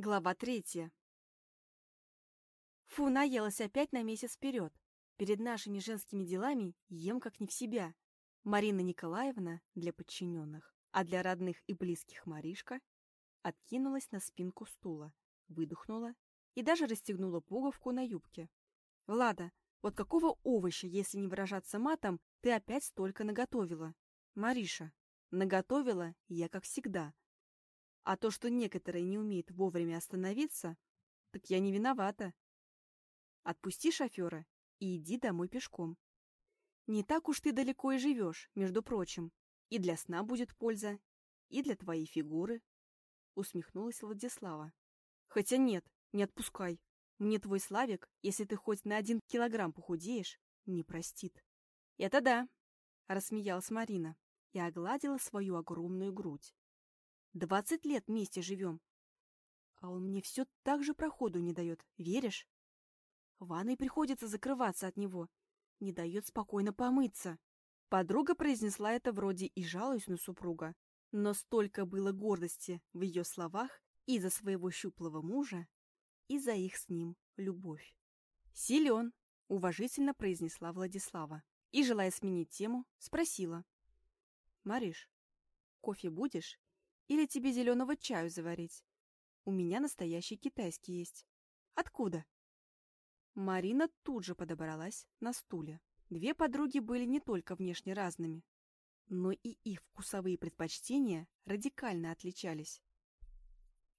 Глава третья. Фу, наелась опять на месяц вперед. Перед нашими женскими делами ем как не в себя. Марина Николаевна для подчиненных, а для родных и близких Маришка откинулась на спинку стула, выдохнула и даже расстегнула пуговку на юбке. «Влада, вот какого овоща, если не выражаться матом, ты опять столько наготовила?» «Мариша, наготовила я как всегда, а то, что некоторые не умеют вовремя остановиться, так я не виновата. Отпусти шофера и иди домой пешком. Не так уж ты далеко и живешь, между прочим. И для сна будет польза, и для твоей фигуры. Усмехнулась Владислава. Хотя нет, не отпускай. Мне твой Славик, если ты хоть на один килограмм похудеешь, не простит. Это да, рассмеялась Марина и огладила свою огромную грудь. Двадцать лет вместе живем. А он мне все так же проходу не дает, веришь? Ванной приходится закрываться от него. Не дает спокойно помыться. Подруга произнесла это вроде и жалуюсь на супруга. Но столько было гордости в ее словах и за своего щуплого мужа, и за их с ним любовь. «Силен», — уважительно произнесла Владислава. И, желая сменить тему, спросила. «Мариш, кофе будешь или тебе зеленого чаю заварить? У меня настоящий китайский есть. Откуда? Марина тут же подобралась на стуле. Две подруги были не только внешне разными, но и их вкусовые предпочтения радикально отличались.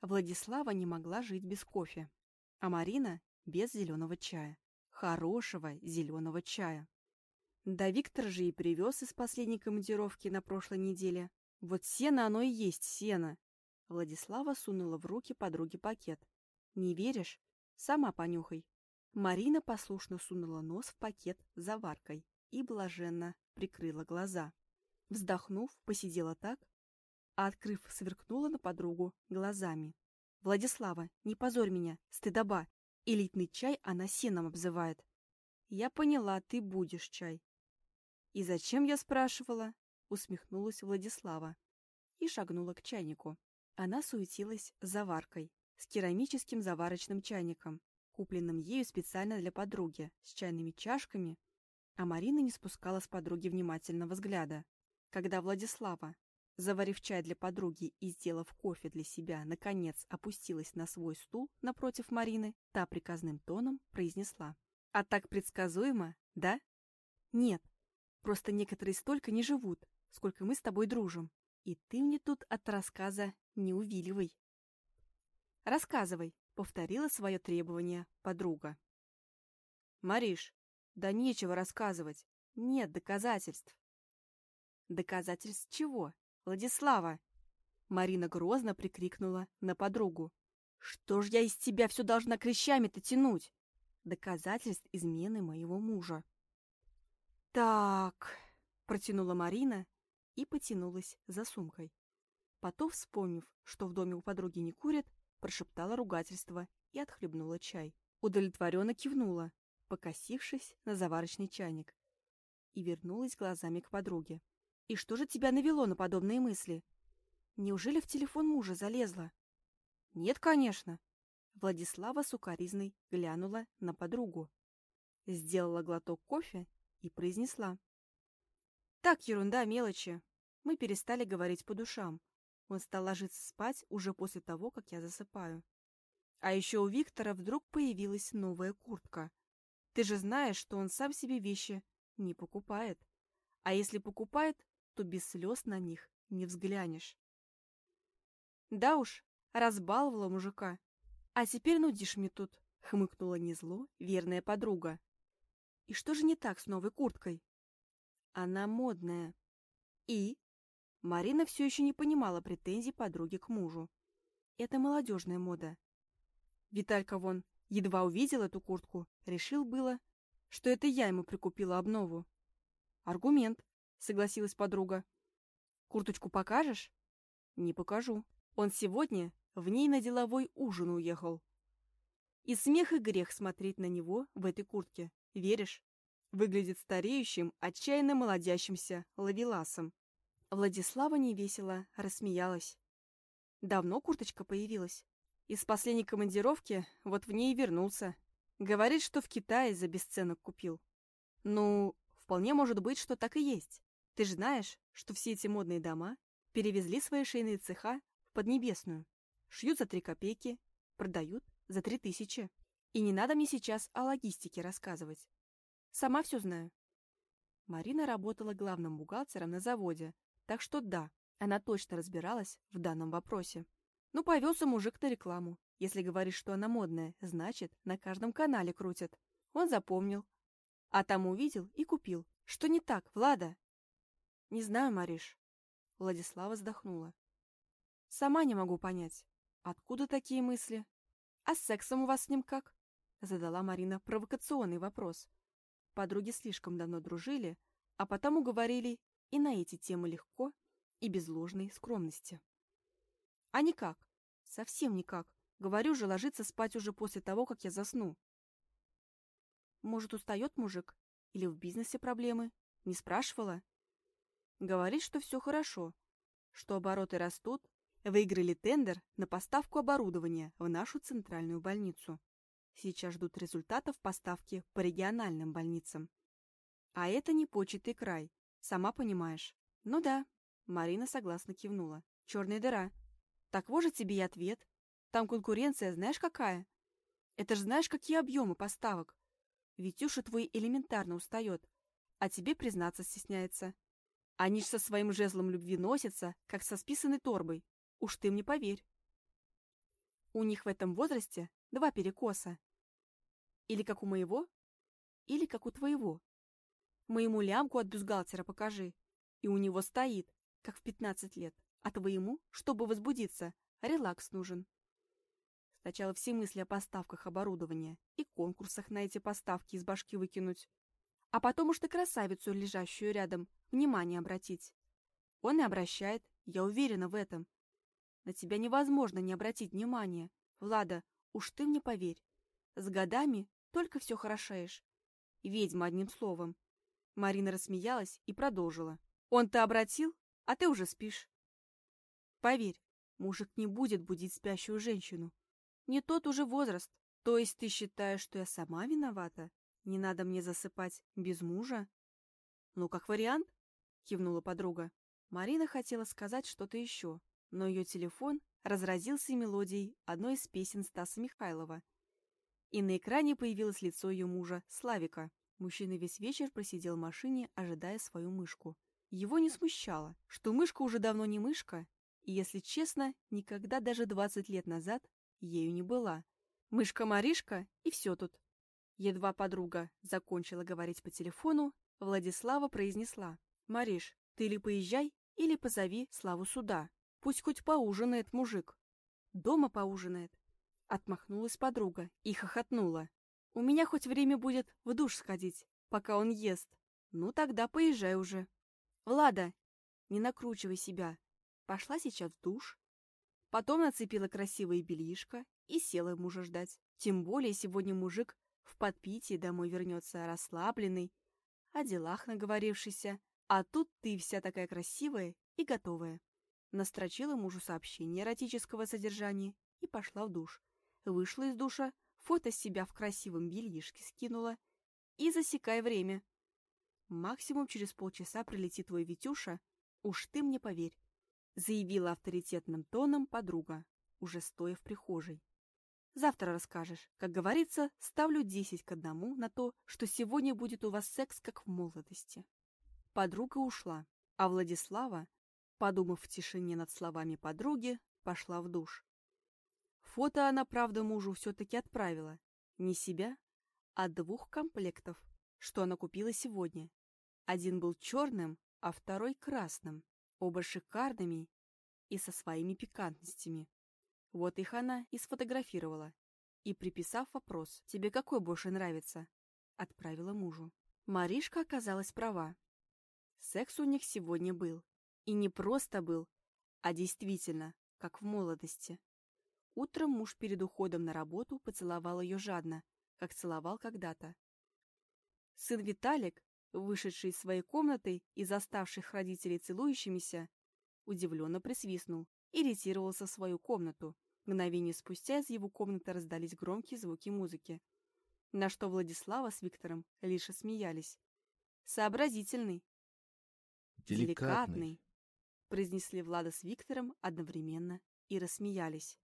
Владислава не могла жить без кофе, а Марина без зеленого чая. Хорошего зеленого чая. Да Виктор же и привез из последней командировки на прошлой неделе вот сено оно и есть сено. Владислава сунула в руки подруге пакет. Не веришь? Сама понюхай. Марина послушно сунула нос в пакет заваркой и блаженно прикрыла глаза. Вздохнув, посидела так, а открыв, сверкнула на подругу глазами. «Владислава, не позорь меня, стыдоба. Элитный чай она сеном обзывает». «Я поняла, ты будешь чай». «И зачем я спрашивала?» Усмехнулась Владислава и шагнула к чайнику. Она суетилась с заваркой, с керамическим заварочным чайником, купленным ею специально для подруги, с чайными чашками, а Марина не спускала с подруги внимательного взгляда. Когда Владислава, заварив чай для подруги и сделав кофе для себя, наконец опустилась на свой стул напротив Марины, та приказным тоном произнесла. «А так предсказуемо, да?» «Нет, просто некоторые столько не живут, сколько мы с тобой дружим. И ты мне тут от рассказа не увиливай. Рассказывай, повторила свое требование подруга. Мариш, да нечего рассказывать. Нет доказательств. Доказательств чего? Владислава! Марина грозно прикрикнула на подругу. Что ж я из тебя все должна клещами-то тянуть? Доказательств измены моего мужа. Так, протянула Марина и потянулась за сумкой. Потом, вспомнив, что в доме у подруги не курят, прошептала ругательство и отхлебнула чай. Удовлетворенно кивнула, покосившись на заварочный чайник, и вернулась глазами к подруге. «И что же тебя навело на подобные мысли? Неужели в телефон мужа залезла?» «Нет, конечно». Владислава сукаризной глянула на подругу, сделала глоток кофе и произнесла. Так, ерунда, мелочи. Мы перестали говорить по душам. Он стал ложиться спать уже после того, как я засыпаю. А еще у Виктора вдруг появилась новая куртка. Ты же знаешь, что он сам себе вещи не покупает. А если покупает, то без слез на них не взглянешь. Да уж, разбаловала мужика. А теперь нудишь мне тут, хмыкнула незло верная подруга. И что же не так с новой курткой? Она модная. И? Марина все еще не понимала претензий подруги к мужу. Это молодежная мода. Виталька вон, едва увидел эту куртку, решил было, что это я ему прикупила обнову. Аргумент, согласилась подруга. Курточку покажешь? Не покажу. Он сегодня в ней на деловой ужин уехал. И смех и грех смотреть на него в этой куртке. Веришь? Выглядит стареющим, отчаянно молодящимся лавеласом. Владислава невесело рассмеялась. Давно курточка появилась? Из последней командировки вот в ней и вернулся. Говорит, что в Китае за бесценок купил. Ну, вполне может быть, что так и есть. Ты же знаешь, что все эти модные дома перевезли свои шейные цеха в Поднебесную. Шьют за три копейки, продают за три тысячи. И не надо мне сейчас о логистике рассказывать. Сама все знаю. Марина работала главным бухгалтером на заводе, так что да, она точно разбиралась в данном вопросе. Ну, повелся мужик на рекламу. Если говоришь, что она модная, значит, на каждом канале крутят. Он запомнил. А там увидел и купил. Что не так, Влада? Не знаю, Мариш. Владислава вздохнула. Сама не могу понять, откуда такие мысли. А с сексом у вас с ним как? Задала Марина провокационный вопрос. Подруги слишком давно дружили, а потому говорили и на эти темы легко и без ложной скромности. А никак, совсем никак. Говорю же, ложиться спать уже после того, как я засну. Может, устает мужик? Или в бизнесе проблемы? Не спрашивала? Говорит, что все хорошо, что обороты растут, выиграли тендер на поставку оборудования в нашу центральную больницу. Сейчас ждут результатов поставки по региональным больницам. А это не початый край, сама понимаешь. Ну да, Марина согласно кивнула. Черная дыра. Так вот же тебе и ответ. Там конкуренция знаешь какая? Это ж знаешь, какие объемы поставок. Витюша твой элементарно устает, а тебе признаться стесняется. Они ж со своим жезлом любви носятся, как со списанной торбой. Уж ты мне поверь. У них в этом возрасте два перекоса. Или как у моего, или как у твоего. Моему лямку от бюстгальтера покажи, и у него стоит, как в 15 лет. А твоему, чтобы возбудиться, релакс нужен. Сначала все мысли о поставках оборудования и конкурсах на эти поставки из башки выкинуть. А потом уж ты красавицу, лежащую рядом, внимание обратить. Он и обращает, я уверена в этом. На тебя невозможно не обратить внимания. Влада, уж ты мне поверь. С годами только все хорошеешь. Ведьма, одним словом. Марина рассмеялась и продолжила. Он-то обратил, а ты уже спишь. Поверь, мужик не будет будить спящую женщину. Не тот уже возраст. То есть ты считаешь, что я сама виновата? Не надо мне засыпать без мужа? Ну, как вариант, кивнула подруга. Марина хотела сказать что-то еще, но ее телефон разразился мелодией одной из песен Стаса Михайлова. И на экране появилось лицо ее мужа, Славика. Мужчина весь вечер просидел в машине, ожидая свою мышку. Его не смущало, что мышка уже давно не мышка, и, если честно, никогда даже 20 лет назад ею не была. Мышка-маришка, и все тут. Едва подруга закончила говорить по телефону, Владислава произнесла. «Мариш, ты или поезжай, или позови Славу сюда. Пусть хоть поужинает мужик. Дома поужинает. Отмахнулась подруга и хохотнула. У меня хоть время будет в душ сходить, пока он ест. Ну тогда поезжай уже. Влада, не накручивай себя. Пошла сейчас в душ. Потом нацепила красивое бельишко и села мужа ждать. Тем более сегодня мужик в подпитии домой вернется расслабленный, о делах наговорившийся, а тут ты вся такая красивая и готовая. Настрочила мужу сообщение эротического содержания и пошла в душ. Вышла из душа, фото себя в красивом бельишке скинула и засекай время. Максимум через полчаса прилетит твой Витюша, уж ты мне поверь, заявила авторитетным тоном подруга, уже стоя в прихожей. Завтра расскажешь. Как говорится, ставлю десять к одному на то, что сегодня будет у вас секс, как в молодости. Подруга ушла, а Владислава, подумав в тишине над словами подруги, пошла в душ. Фото она, правда, мужу все-таки отправила. Не себя, а двух комплектов, что она купила сегодня. Один был черным, а второй красным. Оба шикарными и со своими пикантностями. Вот их она и сфотографировала. И, приписав вопрос «Тебе какой больше нравится?» отправила мужу. Маришка оказалась права. Секс у них сегодня был. И не просто был, а действительно, как в молодости. Утром муж перед уходом на работу поцеловал ее жадно, как целовал когда-то. Сын Виталик, вышедший из своей комнаты и заставших родителей целующимися, удивленно присвистнул и ретировался в свою комнату. Мгновение спустя из его комнаты раздались громкие звуки музыки, на что Владислава с Виктором лишь смеялись. «Сообразительный!» «Деликатный!», Деликатный — произнесли Влада с Виктором одновременно и рассмеялись.